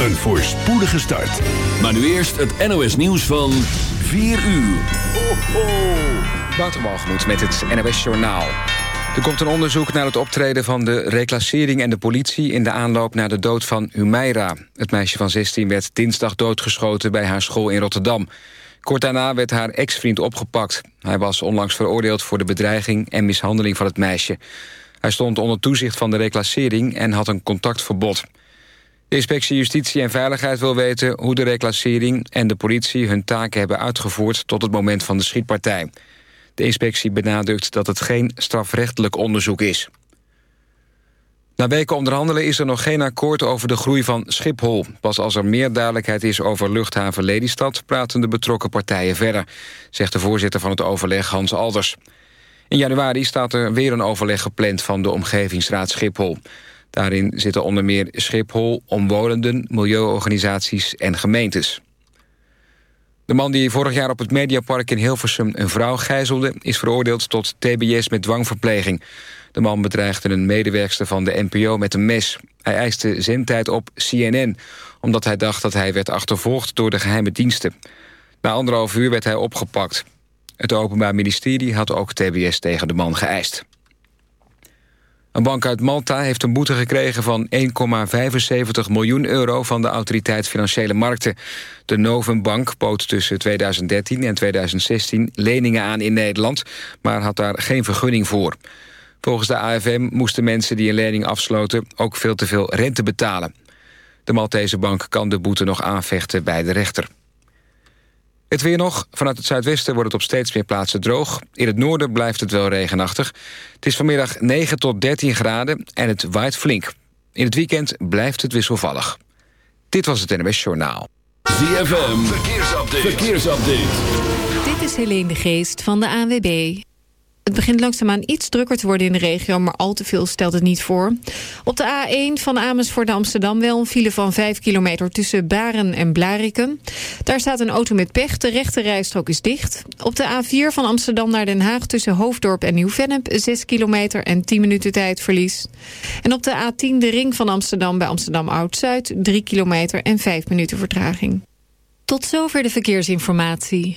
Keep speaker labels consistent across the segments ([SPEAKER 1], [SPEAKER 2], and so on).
[SPEAKER 1] Een voorspoedige start.
[SPEAKER 2] Maar nu eerst het NOS nieuws van 4 uur. Ho, ho.
[SPEAKER 3] Met het NOS Journaal. Er komt een onderzoek naar het optreden van de reclassering en de politie... in de aanloop naar de dood van Humeira. Het meisje van 16 werd dinsdag doodgeschoten bij haar school in Rotterdam. Kort daarna werd haar ex-vriend opgepakt. Hij was onlangs veroordeeld voor de bedreiging en mishandeling van het meisje. Hij stond onder toezicht van de reclassering en had een contactverbod. De inspectie Justitie en Veiligheid wil weten hoe de reclassering en de politie hun taken hebben uitgevoerd tot het moment van de schietpartij. De inspectie benadrukt dat het geen strafrechtelijk onderzoek is. Na weken onderhandelen is er nog geen akkoord over de groei van Schiphol. Pas als er meer duidelijkheid is over luchthaven Lelystad... praten de betrokken partijen verder, zegt de voorzitter van het overleg Hans Alders. In januari staat er weer een overleg gepland van de Omgevingsraad Schiphol. Daarin zitten onder meer Schiphol, omwonenden, milieuorganisaties en gemeentes. De man die vorig jaar op het Mediapark in Hilversum een vrouw gijzelde... is veroordeeld tot tbs met dwangverpleging. De man bedreigde een medewerkster van de NPO met een mes. Hij eiste zendtijd op CNN, omdat hij dacht dat hij werd achtervolgd door de geheime diensten. Na anderhalf uur werd hij opgepakt. Het Openbaar Ministerie had ook tbs tegen de man geëist. Een bank uit Malta heeft een boete gekregen van 1,75 miljoen euro... van de Autoriteit Financiële Markten. De Novum Bank bood tussen 2013 en 2016 leningen aan in Nederland... maar had daar geen vergunning voor. Volgens de AFM moesten mensen die een lening afsloten... ook veel te veel rente betalen. De Maltese bank kan de boete nog aanvechten bij de rechter. Het weer nog. Vanuit het zuidwesten wordt het op steeds meer plaatsen droog. In het noorden blijft het wel regenachtig. Het is vanmiddag 9 tot 13 graden en het waait flink. In het weekend blijft het wisselvallig. Dit was het NWS Journaal.
[SPEAKER 2] ZFM, verkeersupdate. verkeersupdate.
[SPEAKER 4] Dit is Helene de Geest van de ANWB. Het begint langzaamaan iets drukker te worden in de regio... maar al te veel stelt het niet voor. Op de A1 van Amersfoort naar Amsterdam wel een file van 5 kilometer... tussen Baren en Blariken. Daar staat een auto met pech, de rechte rijstrook is dicht. Op de A4 van Amsterdam naar Den Haag tussen Hoofddorp en Nieuw-Vennep... 6 kilometer en 10 minuten tijdverlies. En op de A10 de ring van Amsterdam bij Amsterdam Oud-Zuid... 3 kilometer en 5 minuten vertraging. Tot zover de verkeersinformatie.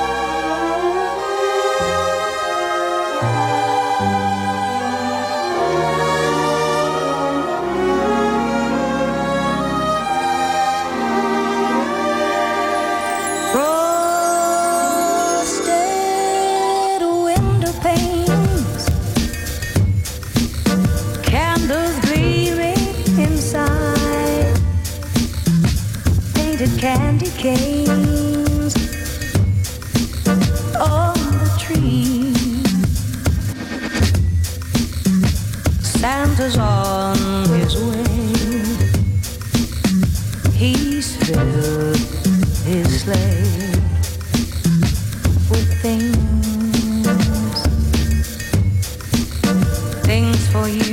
[SPEAKER 5] Canes on the tree. Santa's on his way. He's filled his sleigh with things, things for you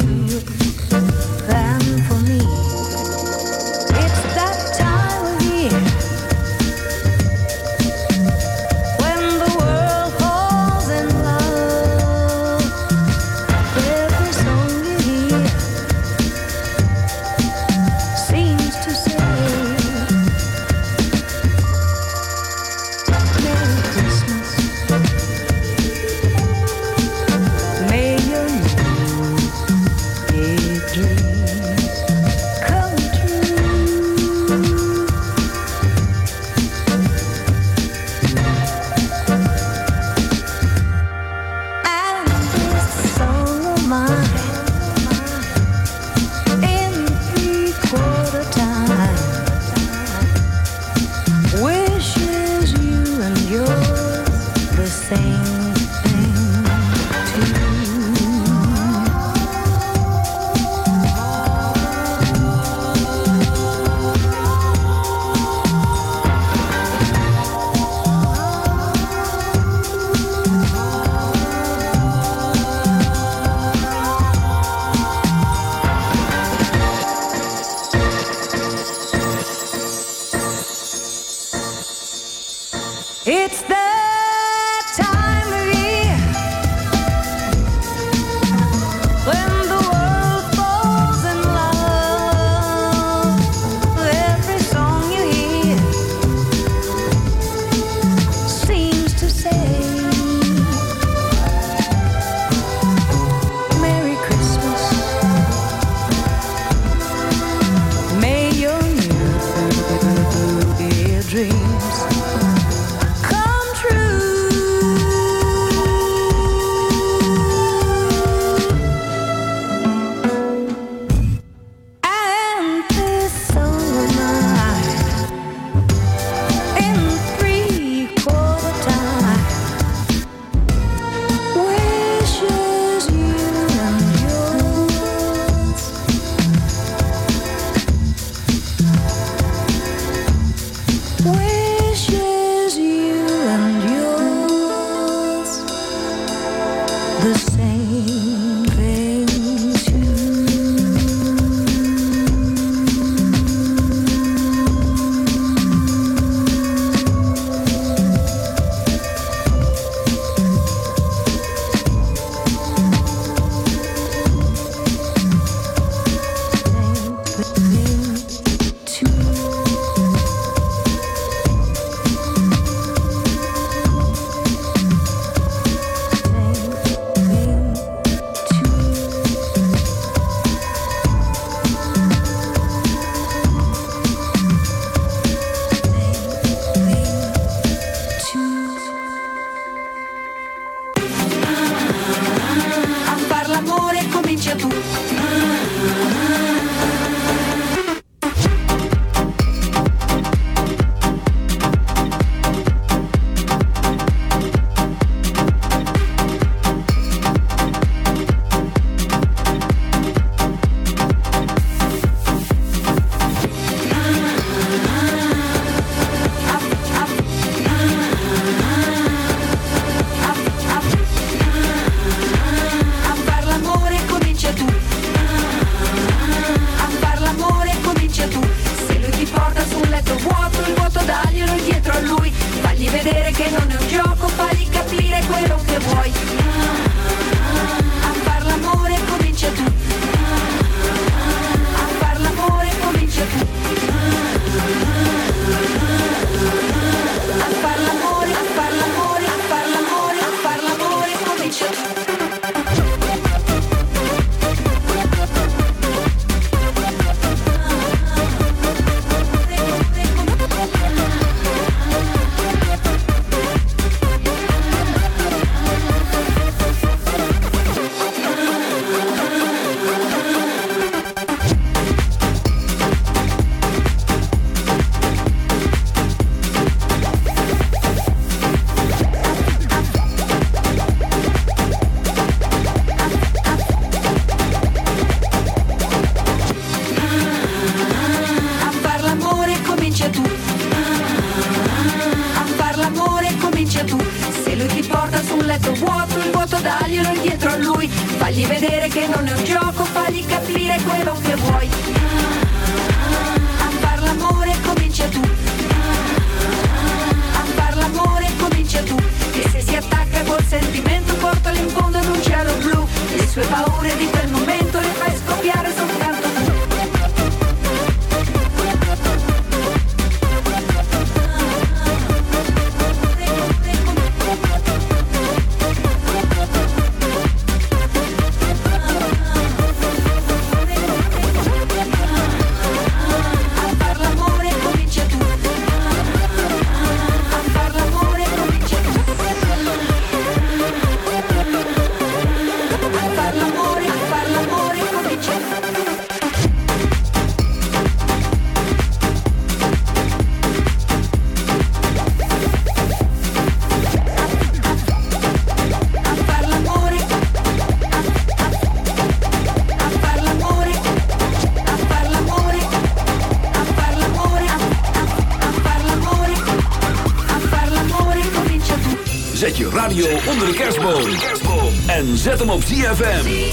[SPEAKER 2] zet hem op ZFM.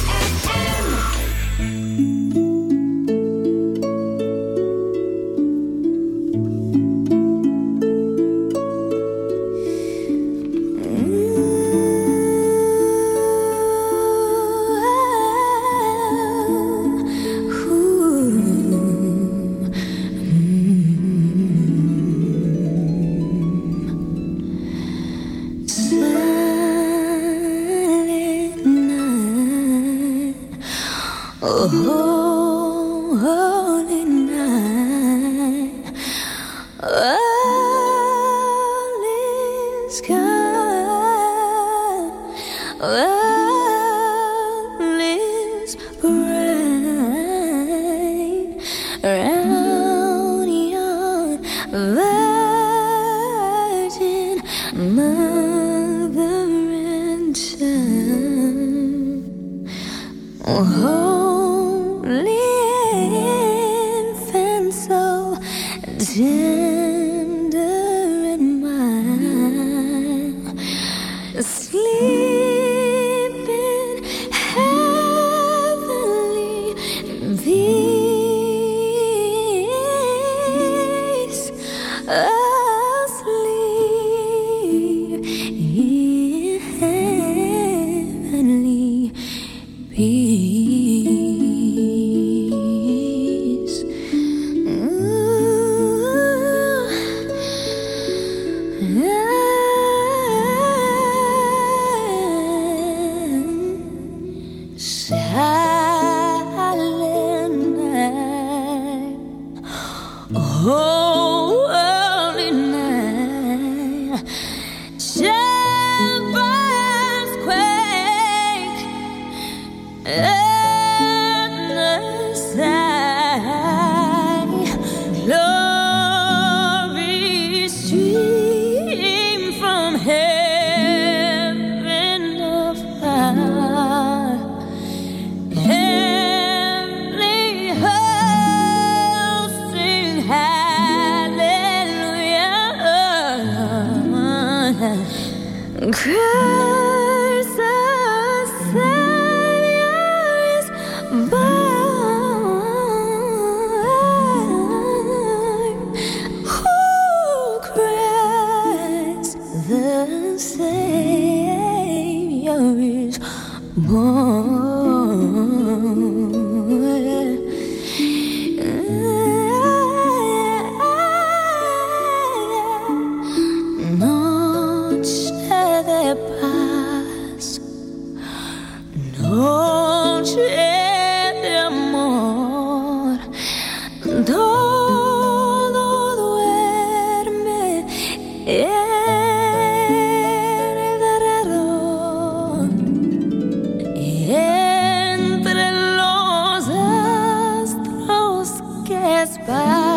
[SPEAKER 5] Astros que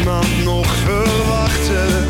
[SPEAKER 6] niemand
[SPEAKER 7] nog verwachten.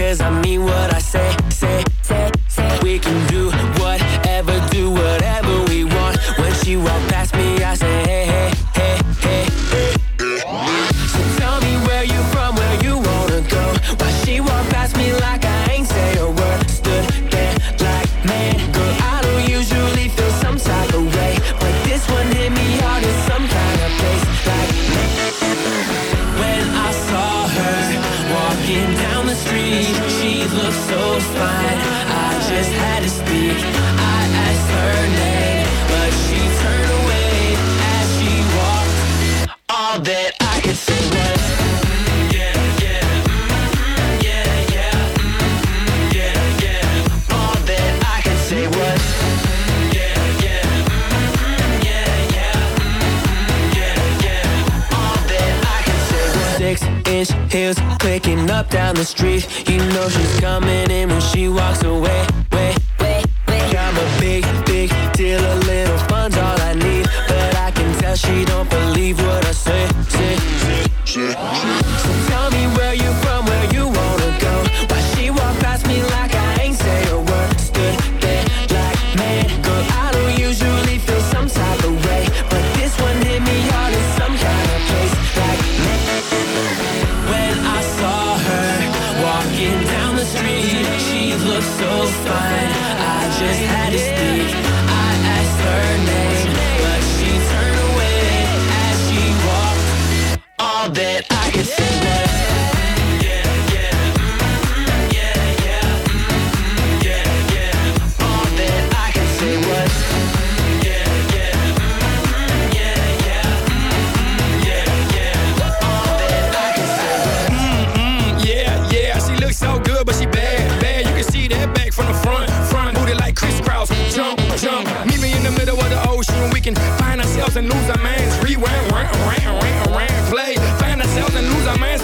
[SPEAKER 8] Cause I mean what I say. six inch heels clicking up down the street. You know she's coming in when she walks away. Wait, wait, wait. I'm a big, big deal. A little fun's all I need, but I can tell she don't believe what I say. say, say, say. So tell me where you from, where you
[SPEAKER 7] lose a minds. Rewind, rant, rant, rant, rant, play. Find ourselves and lose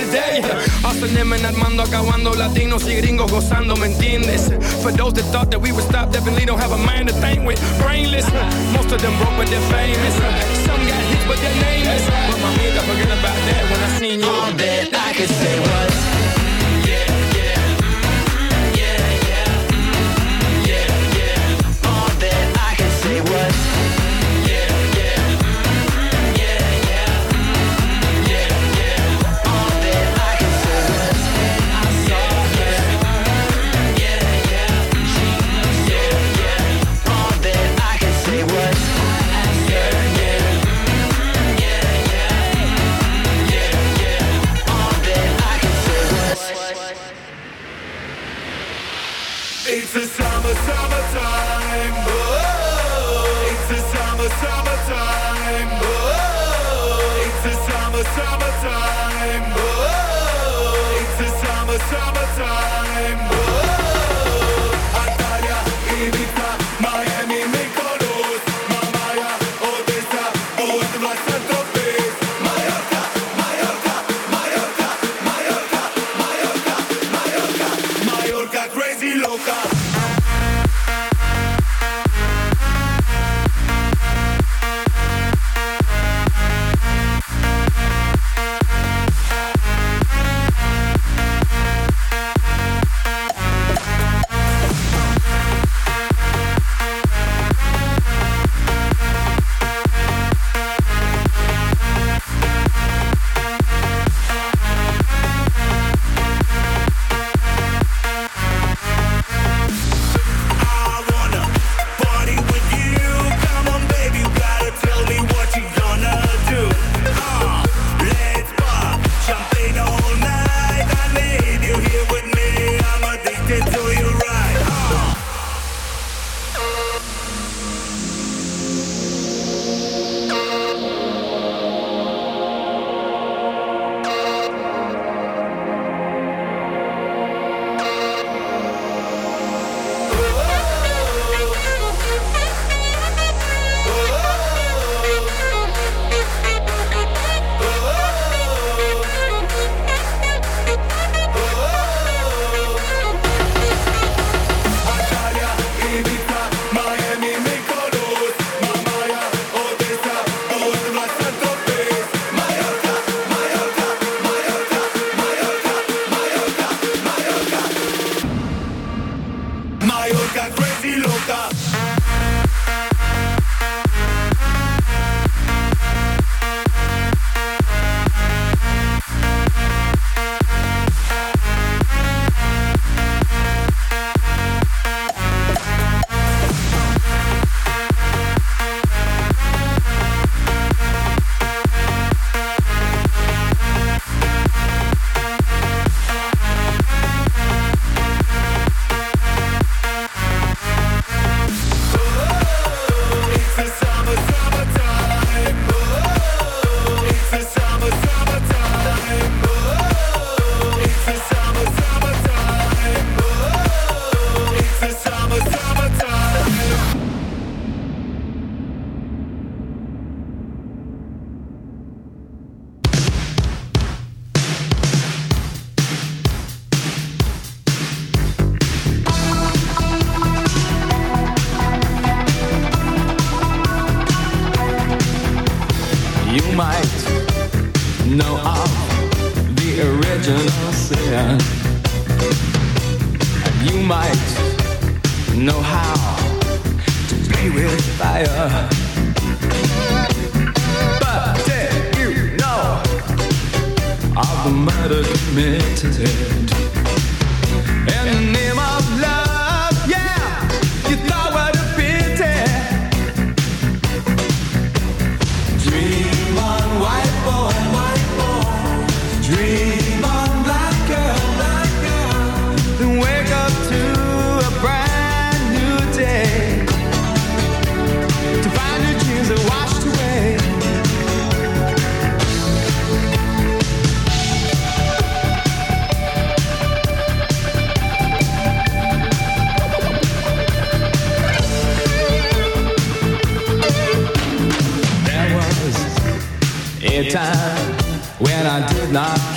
[SPEAKER 7] today. Us and them Armando acabando, latinos y gringos gozando, ¿me entiendes? For those that thought that we would stop, definitely don't have a mind to think with. Brainless, most of them broke but they're famous. Some got hits but their name is. But my mind, I forget about that when I seen you.
[SPEAKER 8] All that I could say
[SPEAKER 9] was.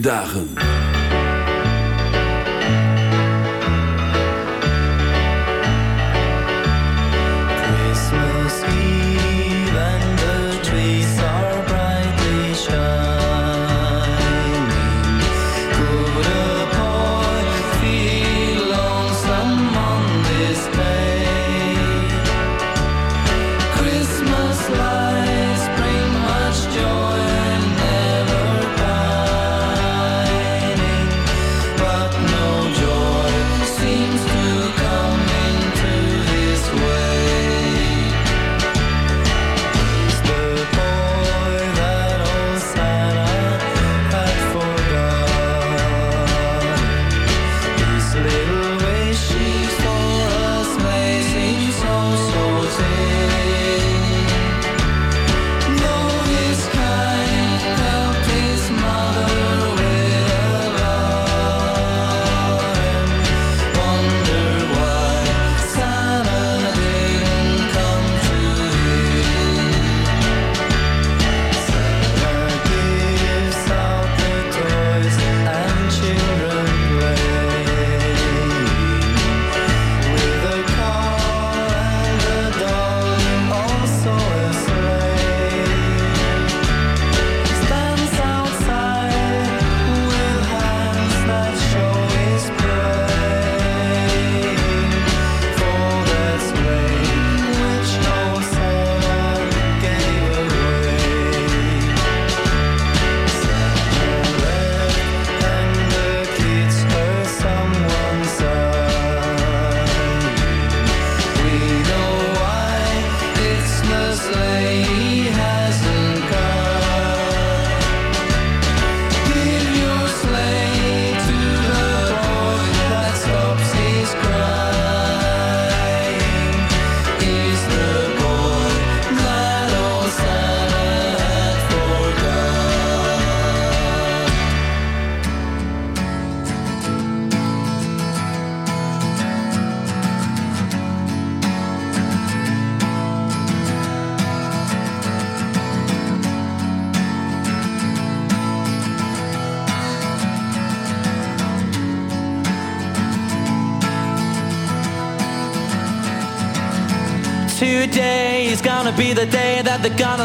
[SPEAKER 10] Dagen.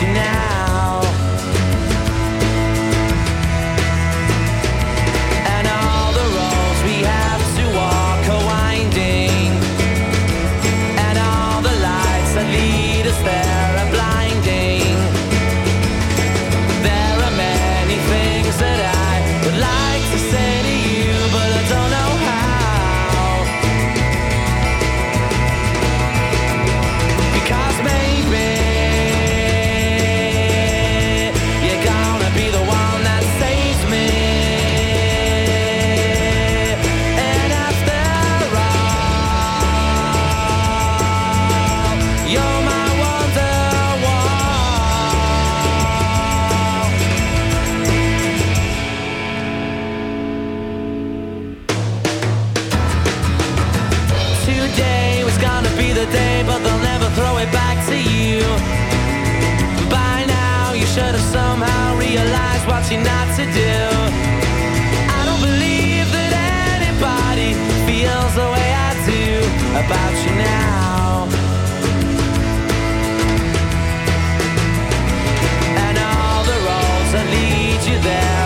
[SPEAKER 8] Now. what you not to do. I don't believe that anybody feels the way I do about you now. And all the roads that lead you there.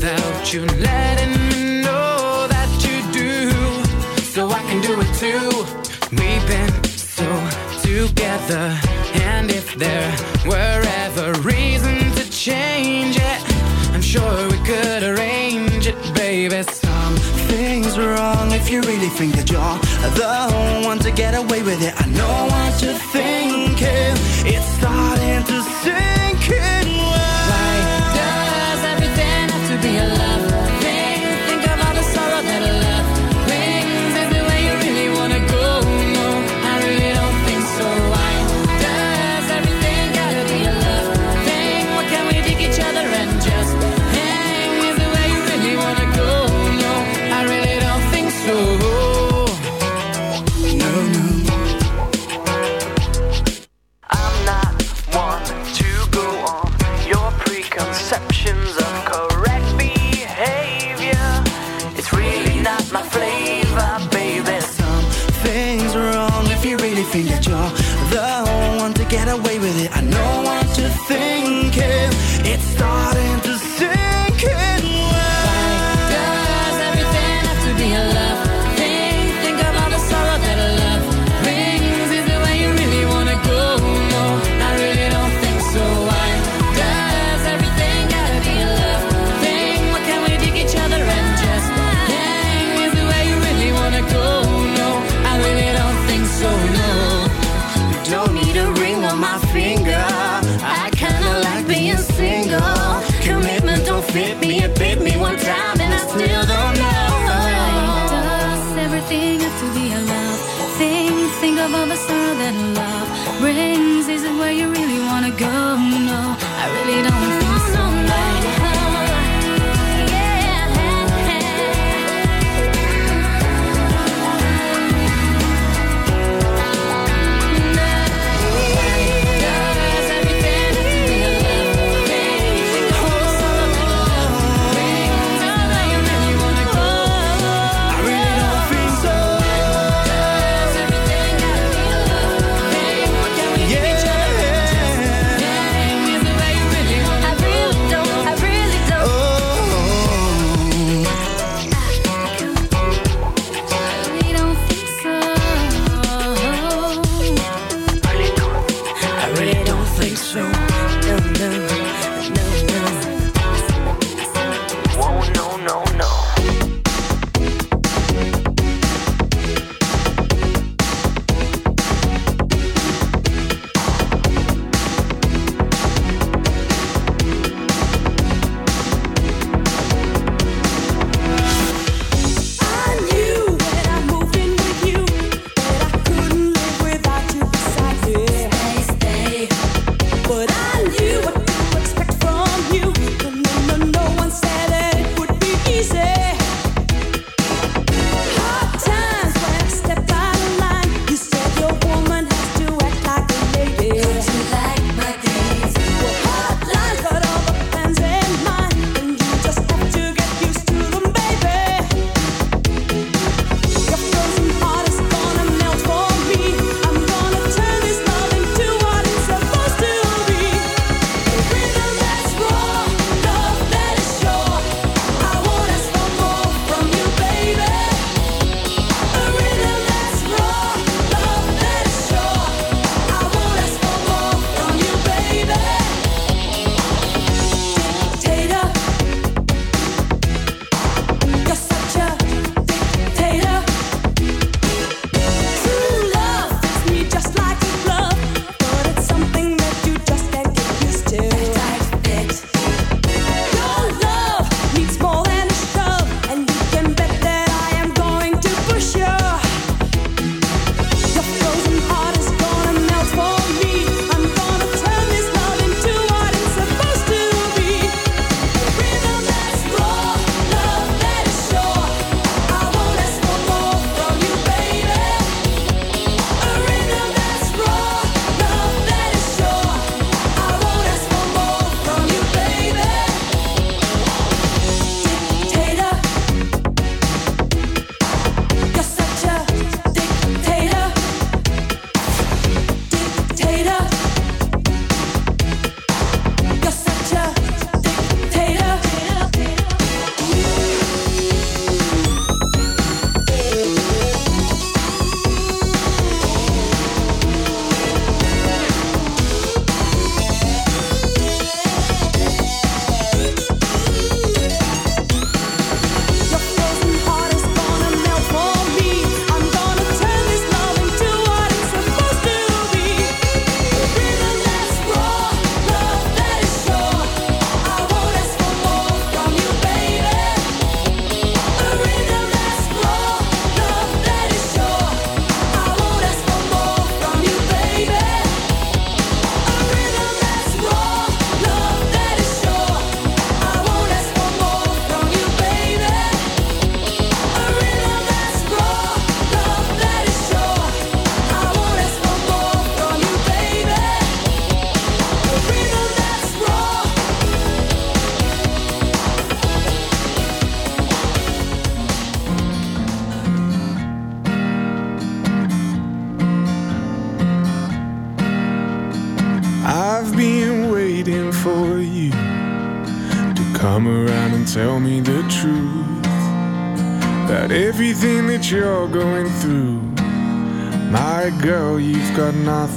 [SPEAKER 8] without you letting me know that you do. So I can do it too. We've been so together. And if there were ever reason to change it, I'm sure we could arrange it, baby.
[SPEAKER 11] Something's wrong if you really think that you're the one to get away with it. I know what you're thinking. It's starting to sink.
[SPEAKER 8] to be allowed. Think, think of all the sorrow that love brings. Is it where you really wanna go? No, I really don't think so.
[SPEAKER 12] Right.